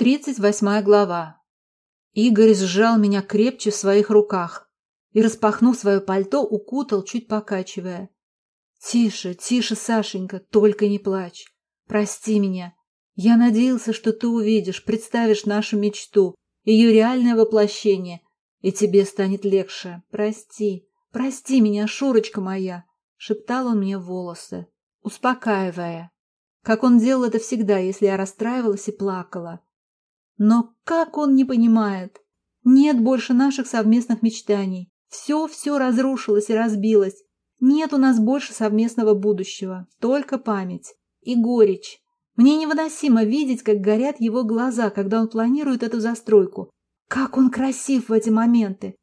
Тридцать восьмая глава. Игорь сжал меня крепче в своих руках и, распахнув свое пальто, укутал, чуть покачивая. «Тише, тише, Сашенька, только не плачь. Прости меня. Я надеялся, что ты увидишь, представишь нашу мечту, ее реальное воплощение, и тебе станет легче. Прости, прости меня, Шурочка моя!» — шептал он мне в волосы, успокаивая, как он делал это всегда, если я расстраивалась и плакала. Но как он не понимает? Нет больше наших совместных мечтаний. Все-все разрушилось и разбилось. Нет у нас больше совместного будущего. Только память. И горечь. Мне невыносимо видеть, как горят его глаза, когда он планирует эту застройку. Как он красив в эти моменты.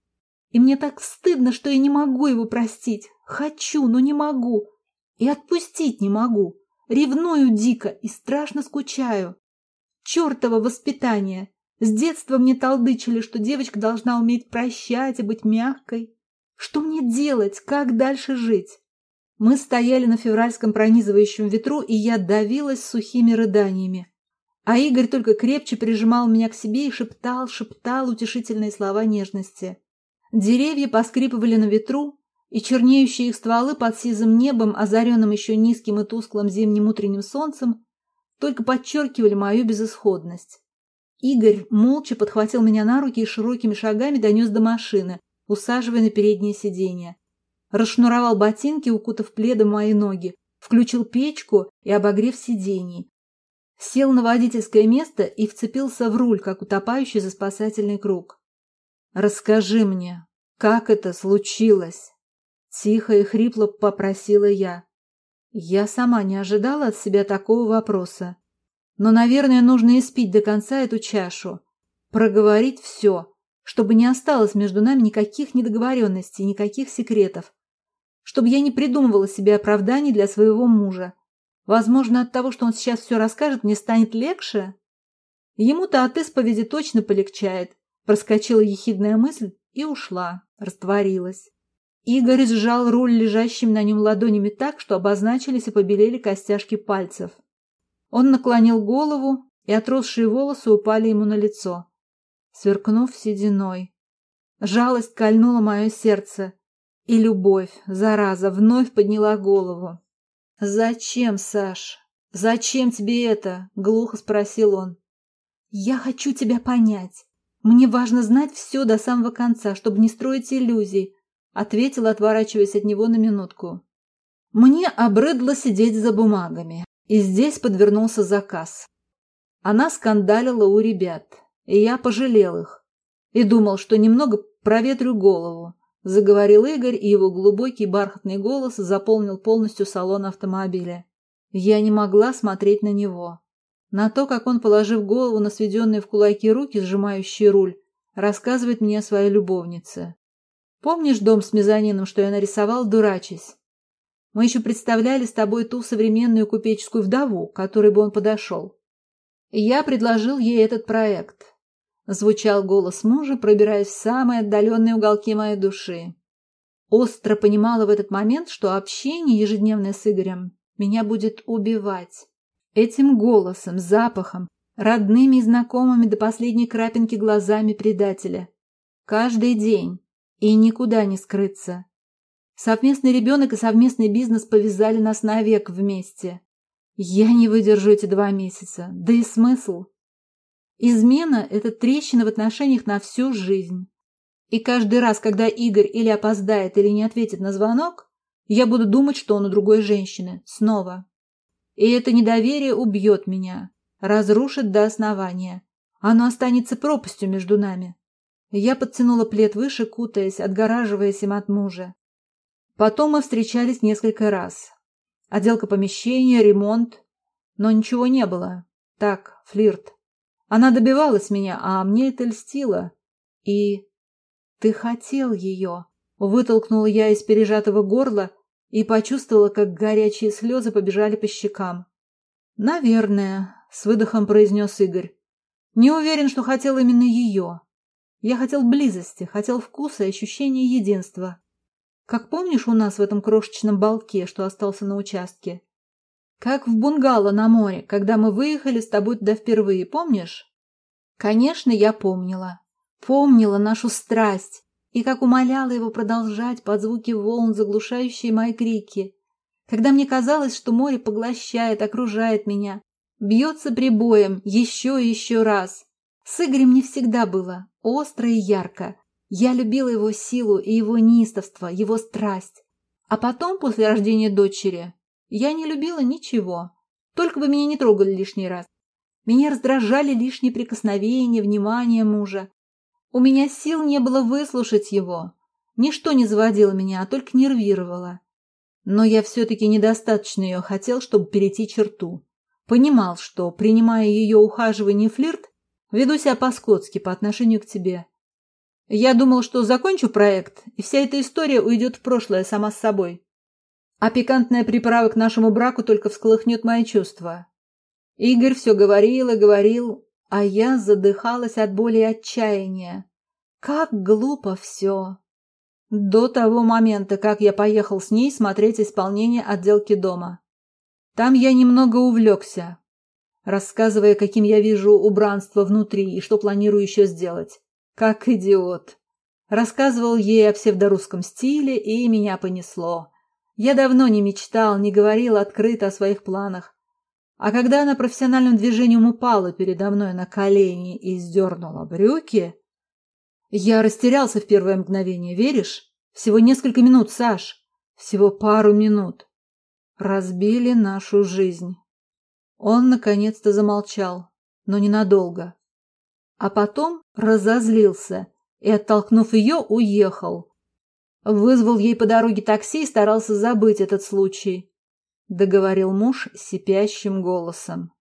И мне так стыдно, что я не могу его простить. Хочу, но не могу. И отпустить не могу. Ревную дико и страшно скучаю. Чертово воспитание! С детства мне толдычили, что девочка должна уметь прощать и быть мягкой. Что мне делать? Как дальше жить? Мы стояли на февральском пронизывающем ветру, и я давилась сухими рыданиями. А Игорь только крепче прижимал меня к себе и шептал, шептал утешительные слова нежности. Деревья поскрипывали на ветру, и чернеющие их стволы под сизым небом, озаренным еще низким и тусклым зимним утренним солнцем, только подчеркивали мою безысходность. Игорь молча подхватил меня на руки и широкими шагами донес до машины, усаживая на переднее сиденье. Расшнуровал ботинки, укутав пледом мои ноги, включил печку и обогрев сидений. Сел на водительское место и вцепился в руль, как утопающий за спасательный круг. «Расскажи мне, как это случилось?» Тихо и хрипло попросила я. Я сама не ожидала от себя такого вопроса. Но, наверное, нужно испить до конца эту чашу. Проговорить все, чтобы не осталось между нами никаких недоговоренностей, никаких секретов. Чтобы я не придумывала себе оправданий для своего мужа. Возможно, от того, что он сейчас все расскажет, мне станет легче? Ему-то от исповеди точно полегчает. Проскочила ехидная мысль и ушла, растворилась. Игорь сжал руль лежащими на нем ладонями так, что обозначились и побелели костяшки пальцев. Он наклонил голову, и отросшие волосы упали ему на лицо, сверкнув сединой. Жалость кольнула мое сердце, и любовь, зараза, вновь подняла голову. «Зачем, Саш? Зачем тебе это?» — глухо спросил он. «Я хочу тебя понять. Мне важно знать все до самого конца, чтобы не строить иллюзий, ответила, отворачиваясь от него на минутку. Мне обрыдло сидеть за бумагами, и здесь подвернулся заказ. Она скандалила у ребят, и я пожалел их. И думал, что немного проветрю голову. Заговорил Игорь, и его глубокий бархатный голос заполнил полностью салон автомобиля. Я не могла смотреть на него. На то, как он, положив голову на сведенные в кулаки руки, сжимающие руль, рассказывает мне о своей любовнице. Помнишь дом с мезонином, что я нарисовал, дурачись? Мы еще представляли с тобой ту современную купеческую вдову, к которой бы он подошел. И я предложил ей этот проект. Звучал голос мужа, пробираясь в самые отдаленные уголки моей души. Остро понимала в этот момент, что общение ежедневное с Игорем меня будет убивать. Этим голосом, запахом, родными и знакомыми до последней крапинки глазами предателя. Каждый день, и никуда не скрыться. Совместный ребенок и совместный бизнес повязали нас навек вместе. Я не выдержу эти два месяца. Да и смысл? Измена – это трещина в отношениях на всю жизнь. И каждый раз, когда Игорь или опоздает, или не ответит на звонок, я буду думать, что он у другой женщины. Снова. И это недоверие убьет меня, разрушит до основания. Оно останется пропастью между нами. Я подтянула плед выше, кутаясь, отгораживаясь им от мужа. Потом мы встречались несколько раз. Отделка помещения, ремонт. Но ничего не было. Так, флирт. Она добивалась меня, а мне это льстило. И... Ты хотел ее. Вытолкнула я из пережатого горла и почувствовала, как горячие слезы побежали по щекам. «Наверное», — с выдохом произнес Игорь. «Не уверен, что хотел именно ее. Я хотел близости, хотел вкуса и ощущения единства. Как помнишь у нас в этом крошечном балке, что остался на участке? Как в бунгало на море, когда мы выехали с тобой туда впервые, помнишь? Конечно, я помнила. Помнила нашу страсть и как умоляла его продолжать под звуки волн, заглушающие мои крики. Когда мне казалось, что море поглощает, окружает меня, бьется прибоем еще и еще раз. С Игорем не всегда было остро и ярко. Я любила его силу и его неистовство, его страсть. А потом, после рождения дочери, я не любила ничего. Только бы меня не трогали лишний раз. Меня раздражали лишние прикосновения, внимание мужа. У меня сил не было выслушать его. Ничто не заводило меня, а только нервировало. Но я все-таки недостаточно ее хотел, чтобы перейти черту. Понимал, что, принимая ее ухаживание и флирт, веду себя по-скотски по отношению к тебе. Я думал, что закончу проект, и вся эта история уйдет в прошлое сама с собой. А пикантная приправа к нашему браку только всколыхнет мои чувства. Игорь все говорил и говорил, а я задыхалась от боли и отчаяния. Как глупо все. До того момента, как я поехал с ней смотреть исполнение отделки дома. Там я немного увлекся, рассказывая, каким я вижу убранство внутри и что планирую еще сделать. Как идиот. Рассказывал ей о псевдорусском стиле, и меня понесло. Я давно не мечтал, не говорил открыто о своих планах. А когда она профессиональным движением упала передо мной на колени и сдернула брюки, я растерялся в первое мгновение, веришь? Всего несколько минут, Саш. Всего пару минут. Разбили нашу жизнь. Он наконец-то замолчал, но ненадолго. А потом разозлился и, оттолкнув ее, уехал. Вызвал ей по дороге такси и старался забыть этот случай. Договорил муж сипящим голосом.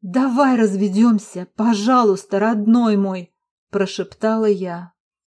«Давай разведемся, пожалуйста, родной мой!» прошептала я.